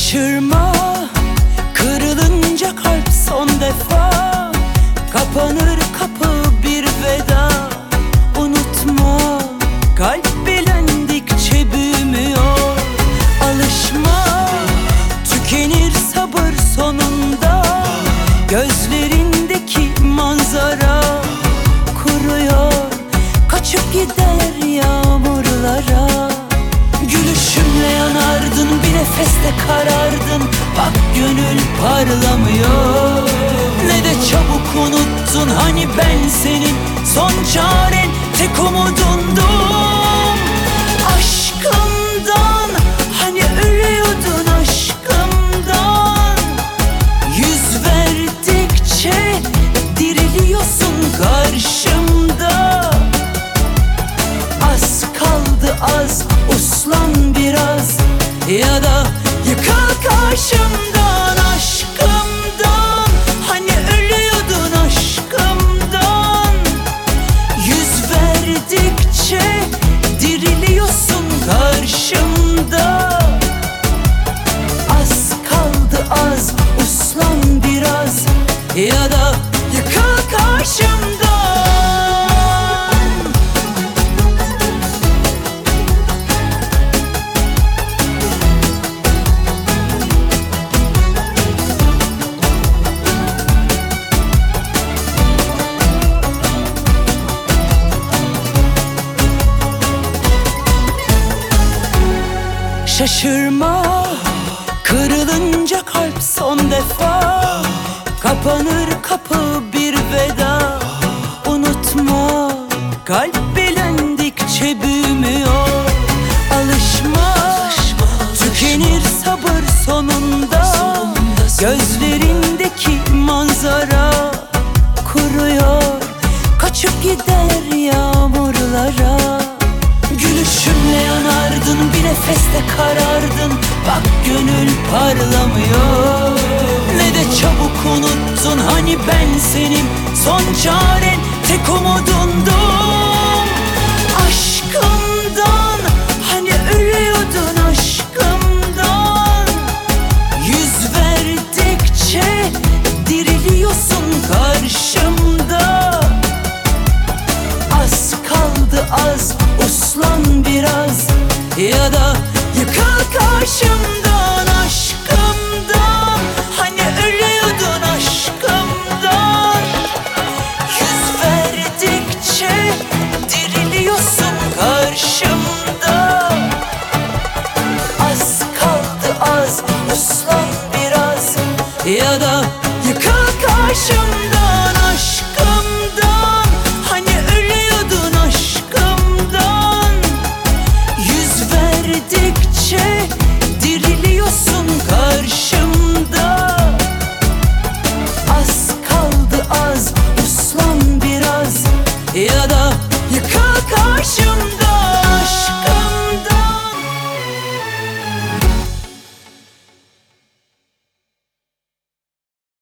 Şaşırma Kırılınca kalp son defa. Kapanır kapı bir veda. Unutma Kalp bilendikçe büyümüyor. Alışma Tükenir sabır sonunda. Gözlerindeki manzara Kuruyor. Kaçıp gider nefeste karardın. Bak gönül parlamıyor. Ne de çabuk unuttun. Hani ben senin Son çaren. Tek umudundum Şaşırma Kırılınca kalp son defa. Kapanır kapı bir veda. Unutma Kalp bilendikçe büyümüyor. Alışma Tükenir sabır sonunda. Gözlerindeki manzara Kuruyor. Kaçıp gider yağmurlara bir nefeste karardın. Bak gönül parlamıyor. Ne de çabuk unuttun. Hani ben senin Son çaren. Tek umudundum Ya da yıkıl karşımdan aşkımdan Hani ölüyordun aşkımdan Yüz verdikçe diriliyorsun karşımda. Az kaldı az uslan biraz. Ya da yıkıl karşımdan